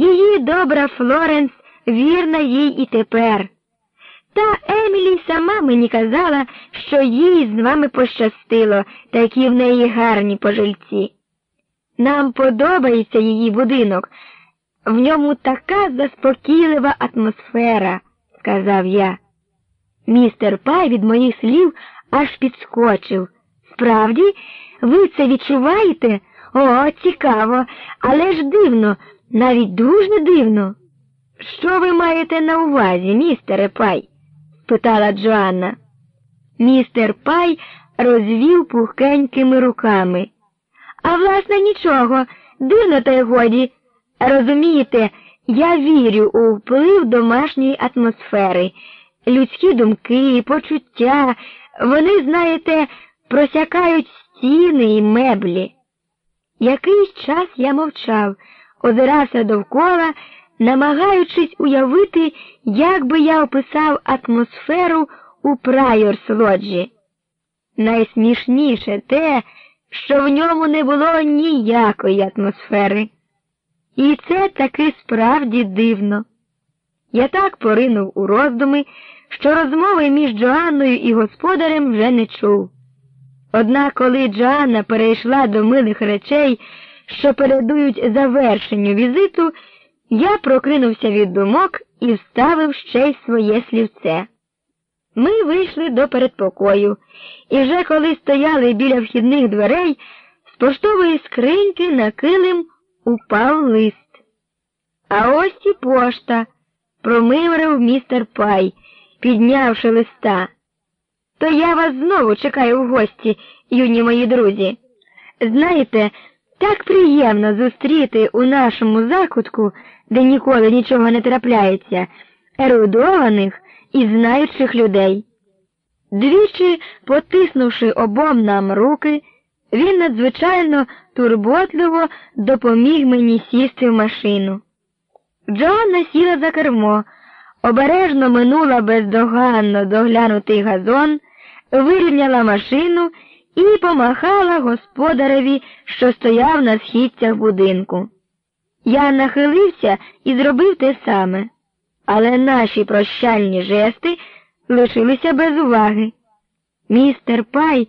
Її добра Флоренс вірна їй і тепер. Та Емілі сама мені казала, що їй з вами пощастило, такі в неї гарні пожильці. Нам подобається її будинок, в ньому така заспокійлива атмосфера, сказав я. Містер Пай від моїх слів аж підскочив. Справді, ви це відчуваєте? О, цікаво, але ж дивно, навіть дуже дивно. Що ви маєте на увазі, містере Пай? спитала Джоанна. Містер Пай розвів пухкенькими руками. А власне нічого, дивно та й годі. Розумієте, я вірю у вплив домашньої атмосфери, людські думки, почуття, вони, знаєте, просякають стіни і меблі. Якийсь час я мовчав, озирався довкола, намагаючись уявити, як би я описав атмосферу у Прайорс Лоджі. Найсмішніше те, що в ньому не було ніякої атмосфери. І це таки справді дивно. Я так поринув у роздуми, що розмови між Джоанною і господарем вже не чув. Однак, коли Джоанна перейшла до милих речей, що передують завершенню візиту, я прокинувся від думок і вставив ще й своє слівце. Ми вийшли до передпокою, і вже коли стояли біля вхідних дверей, з поштової скриньки на килим упав лист. А ось і пошта, промимрив містер Пай, піднявши листа. То я вас знову чекаю в гості, юні мої друзі. Знаєте, так приємно зустріти у нашому закутку, де ніколи нічого не трапляється, ерудованих і знаючих людей. Двічі, потиснувши обом нам руки, він надзвичайно турботливо допоміг мені сісти в машину. Джоанна сіла за кермо, обережно минула бездоганно доглянутий газон, вирівняла машину і помахала господареві, що стояв на східцях будинку. Я нахилився і зробив те саме, але наші прощальні жести лишилися без уваги. Містер Пай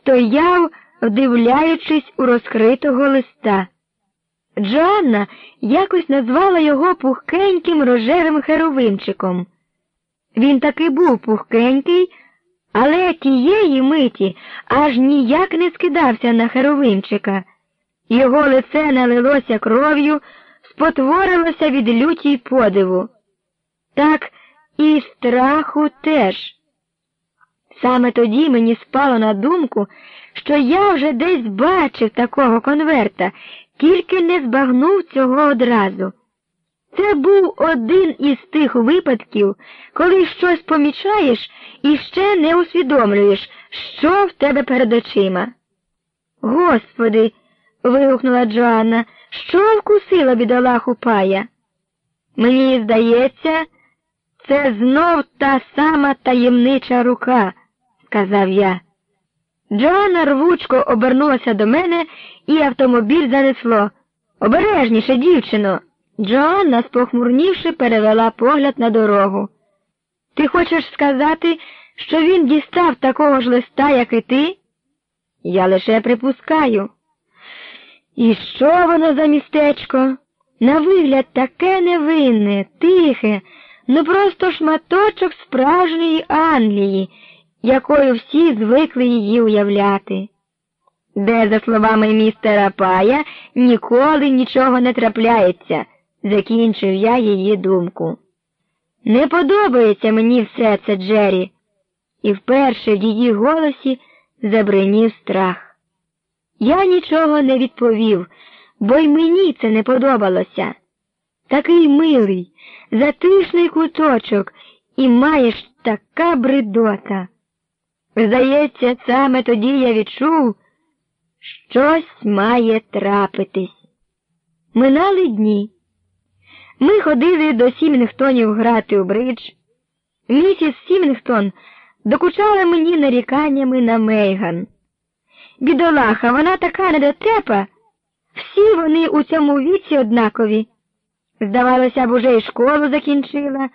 стояв, вдивляючись у розкритого листа. Джоанна якось назвала його пухкеньким рожевим херовимчиком. Він таки був пухкенький, але тієї миті аж ніяк не скидався на херовимчика. Його лице налилося кров'ю, спотворилося від люті й подиву. Так і страху теж. Саме тоді мені спало на думку, що я вже десь бачив такого конверта, тільки не збагнув цього одразу. Це був один із тих випадків, коли щось помічаєш і ще не усвідомлюєш, що в тебе перед очима. Господи. вигукнула Джоанна, що вкусила бідолаху пая? Мені здається, це знов та сама таємнича рука, сказав я. Джоанна рвучко обернулася до мене, і автомобіль занесло. Обережніше, дівчино. Джоанна, спохмурнівши, перевела погляд на дорогу. Ти хочеш сказати, що він дістав такого ж листа, як і ти? Я лише припускаю. І що воно за містечко? На вигляд таке невинне, тихе, ну просто шматочок справжньої Англії, якою всі звикли її уявляти. Де, за словами містера Пая, ніколи нічого не трапляється, закінчив я її думку. Не подобається мені все це, Джері, і вперше в її голосі забринів страх. Я нічого не відповів, бо й мені це не подобалося. Такий милий, затишний куточок, і маєш така бредота. Здається, саме тоді я відчув, щось має трапитись. Минали дні. Ми ходили до Сімінгтонів грати у бридж. Місіс Сімінгтон докучала мені наріканнями на Мейган. Бідолаха, вона така недотепа. Всі вони у цьому віці однакові. Здавалося б, уже й школу закінчила.